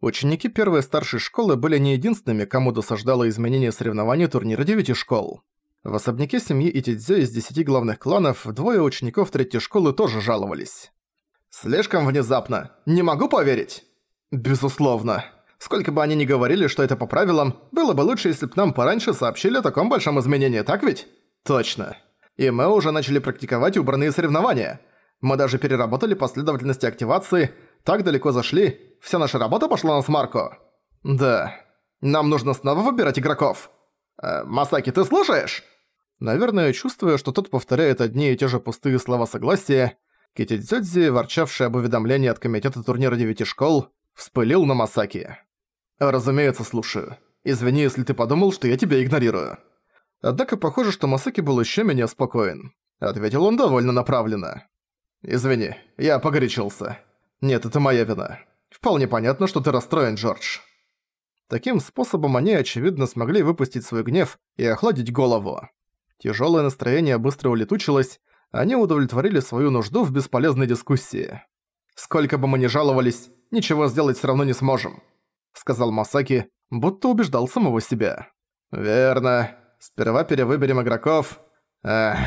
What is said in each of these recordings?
Ученики первой старшей школы были не единственными, кому досаждало изменение соревнований турнира девяти школ. В особняке семьи Итидзё из десяти главных кланов двое учеников третьей школы тоже жаловались. «Слишком внезапно. Не могу поверить!» «Безусловно. Сколько бы они ни говорили, что это по правилам, было бы лучше, если бы нам пораньше сообщили о таком большом изменении, так ведь?» «Точно. И мы уже начали практиковать убранные соревнования. Мы даже переработали последовательности активации, так далеко зашли, вся наша работа пошла на смарку». «Да. Нам нужно снова выбирать игроков». Э, «Масаки, ты слушаешь?» Наверное, чувствуя, что тот повторяет одни и те же пустые слова согласия, Китидзёдзи, ворчавший об уведомлении от комитета турнира девяти школ, вспылил на Масаки. «Разумеется, слушаю. Извини, если ты подумал, что я тебя игнорирую». Однако похоже, что Масаки был ещё менее спокоен. Ответил он довольно направленно. «Извини, я погорячился. Нет, это моя вина. Вполне понятно, что ты расстроен, Джордж». Таким способом они, очевидно, смогли выпустить свой гнев и охладить голову. Тяжёлое настроение быстро улетучилось, они удовлетворили свою нужду в бесполезной дискуссии. «Сколько бы мы ни жаловались, ничего сделать всё равно не сможем», сказал Масаки, будто убеждал самого себя. «Верно. Сперва перевыберем игроков. Эх...»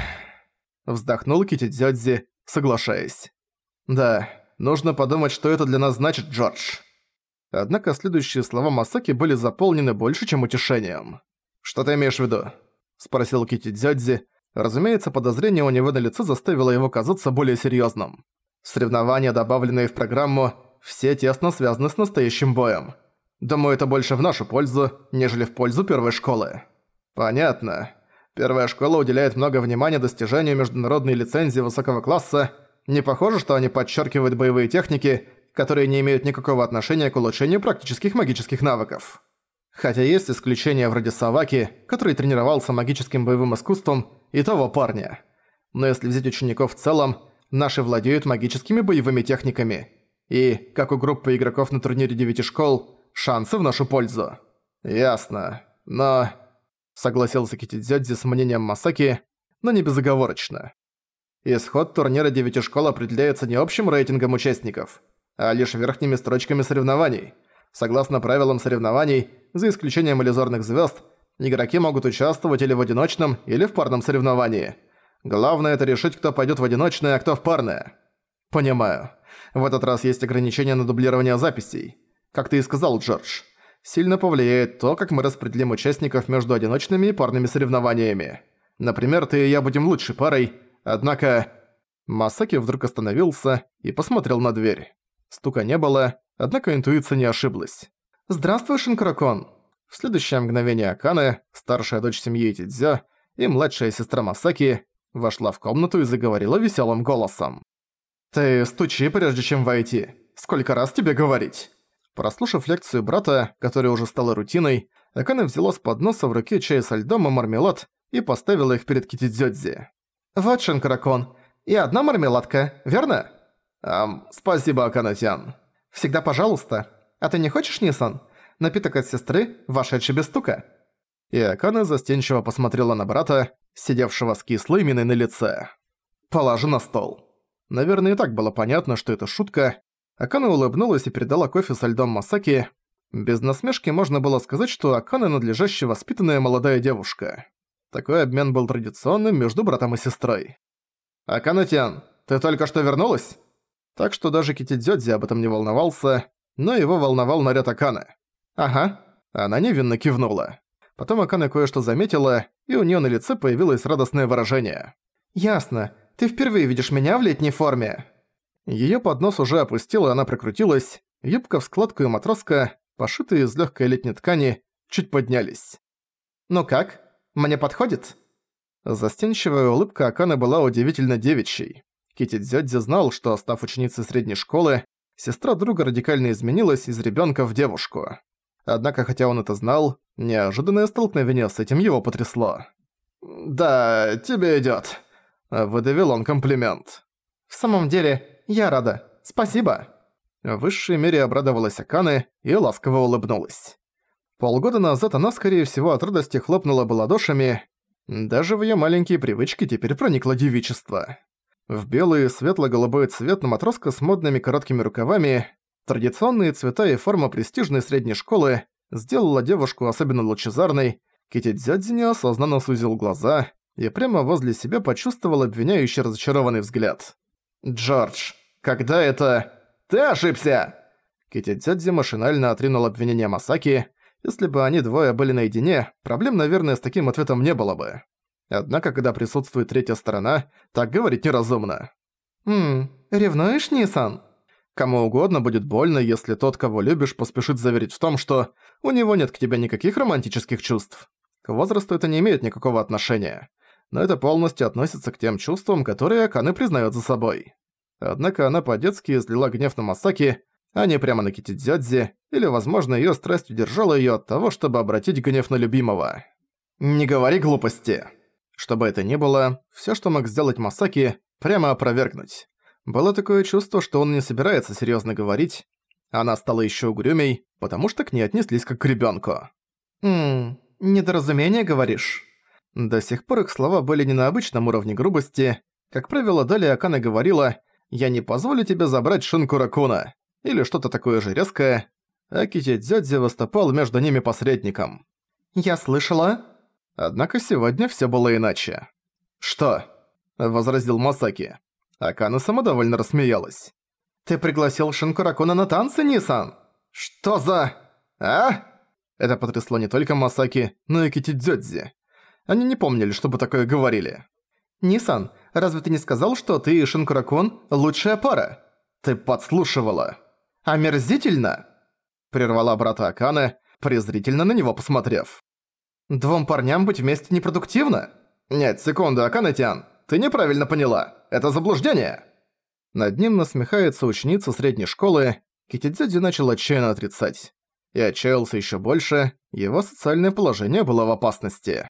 Вздохнул Китидзёдзи, соглашаясь. «Да, нужно подумать, что это для нас значит, Джордж». Однако следующие слова Масаки были заполнены больше, чем утешением. «Что ты имеешь в виду?» спросил Кити Дзёдзи. Разумеется, подозрение у него на лице заставило его казаться более серьёзным. Соревнования, добавленные в программу, все тесно связаны с настоящим боем. Думаю, это больше в нашу пользу, нежели в пользу первой школы. Понятно. Первая школа уделяет много внимания достижению международной лицензии высокого класса. Не похоже, что они подчеркивают боевые техники, которые не имеют никакого отношения к улучшению практических магических навыков. Хотя есть исключения вроде Саваки, который тренировался магическим боевым искусством, и того парня. Но если взять учеников в целом, наши владеют магическими боевыми техниками. И, как у группы игроков на турнире девяти школ, шансы в нашу пользу. Ясно. Но... Согласился Китидзёдзи с мнением Масаки, но не безоговорочно. Исход турнира девяти школ определяется не общим рейтингом участников, а лишь верхними строчками соревнований. Согласно правилам соревнований, за исключением иллюзорных звезд, игроки могут участвовать или в одиночном, или в парном соревновании. Главное это решить, кто пойдет в одиночное, а кто в парное. Понимаю. В этот раз есть ограничения на дублирование записей. Как ты и сказал, Джордж. Сильно повлияет то, как мы распределим участников между одиночными и парными соревнованиями. Например, ты и я будем лучшей парой, однако... Масаки вдруг остановился и посмотрел на дверь. Стука не было, однако интуиция не ошиблась. «Здравствуй, Шинкаракон!» В следующее мгновение Аканы, старшая дочь семьи Тидзё и младшая сестра Масаки, вошла в комнату и заговорила веселым голосом. «Ты стучи, прежде чем войти. Сколько раз тебе говорить?» Прослушав лекцию брата, которая уже стала рутиной, Акана взяла с подноса в руке чай со льдом и мармелад и поставила их перед Китидзёдзи. «Вот, Шинкаракон, и одна мармеладка, верно?» «Ам, спасибо, Аканатян». «Всегда пожалуйста. А ты не хочешь, Нисан? Напиток от сестры, вошедший без стука?» И Акана застенчиво посмотрела на брата, сидевшего с кислой миной на лице. «Положи на стол». Наверное, и так было понятно, что это шутка. Акана улыбнулась и передала кофе со льдом Масаки. Без насмешки можно было сказать, что Акана надлежаще воспитанная молодая девушка. Такой обмен был традиционным между братом и сестрой. «Акана-тян, ты только что вернулась?» Так что даже Китидзёдзи об этом не волновался, но его волновал наряд Аканы. «Ага». Она невинно кивнула. Потом Акана кое-что заметила, и у неё на лице появилось радостное выражение. «Ясно. Ты впервые видишь меня в летней форме». Её поднос уже опустил, и она прокрутилась. Юбка в складку и матроска, пошитые из лёгкой летней ткани, чуть поднялись. «Ну как? Мне подходит?» Застенчивая улыбка Аканы была удивительно девичьей. Кити Дзёдзи знал, что, став ученицей средней школы, сестра друга радикально изменилась из ребенка в девушку. Однако, хотя он это знал, неожиданное столкновение с этим его потрясло. «Да, тебе идёт», — выдавил он комплимент. «В самом деле, я рада. Спасибо». В высшей мере обрадовалась Аканы и ласково улыбнулась. Полгода назад она, скорее всего, от радости хлопнула бы ладошами. Даже в её маленькие привычки теперь проникло девичество. В белый светло-голубой цвет на матроска с модными короткими рукавами, Традиционные цвета и форма престижной средней школы сделала девушку особенно лучезарной, Китидзядзи неосознанно сузил глаза и прямо возле себя почувствовал обвиняющий разочарованный взгляд. «Джордж, когда это... Ты ошибся!» Китидзядзи машинально отринул обвинение Масаки. Если бы они двое были наедине, проблем, наверное, с таким ответом не было бы. Однако, когда присутствует третья сторона, так говорить неразумно. «Ммм, ревнуешь, Нисан?» Кому угодно будет больно, если тот, кого любишь, поспешит заверить в том, что у него нет к тебе никаких романтических чувств. К возрасту это не имеет никакого отношения. Но это полностью относится к тем чувствам, которые Аканы признает за собой. Однако она по-детски излила гнев на Масаки, а не прямо на Китидзядзи, или, возможно, её страсть удержала её от того, чтобы обратить гнев на любимого. «Не говори глупости!» Что бы это ни было, всё, что мог сделать Масаки, прямо опровергнуть. Было такое чувство, что он не собирается серьёзно говорить. Она стала ещё угрюмей, потому что к ней отнеслись как к ребёнку. «Ммм, недоразумение, говоришь?» До сих пор их слова были не на обычном уровне грубости. Как правило, далее Акана говорила «Я не позволю тебе забрать шинку Ракуна» или что-то такое же резкое. Акити Дзёдзи выступал между ними посредником. «Я слышала?» Однако сегодня всё было иначе. «Что?» – возразил Масаки. Акана самодовольно рассмеялась. «Ты пригласил Шинку Ракуна на танцы, Нисан? Что за... А?» Это потрясло не только Масаки, но и Китидзёдзи. Они не помнили, чтобы такое говорили. «Нисан, разве ты не сказал, что ты и Шинкуракун – лучшая пара? Ты подслушивала!» «Омерзительно!» – прервала брата Аканы, презрительно на него посмотрев. «Двум парням быть вместе непродуктивно?» «Нет, секунду, Акане-тян, ты неправильно поняла. Это заблуждение!» Над ним насмехается ученица средней школы, Китидзёдзи начал отчаянно отрицать. И отчаялся ещё больше, его социальное положение было в опасности.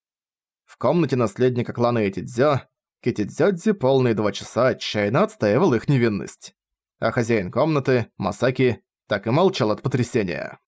В комнате наследника клана Этидзё Китидзёдзи полные два часа отчаянно отстаивал их невинность а хозяин комнаты, Масаки, так и молчал от потрясения.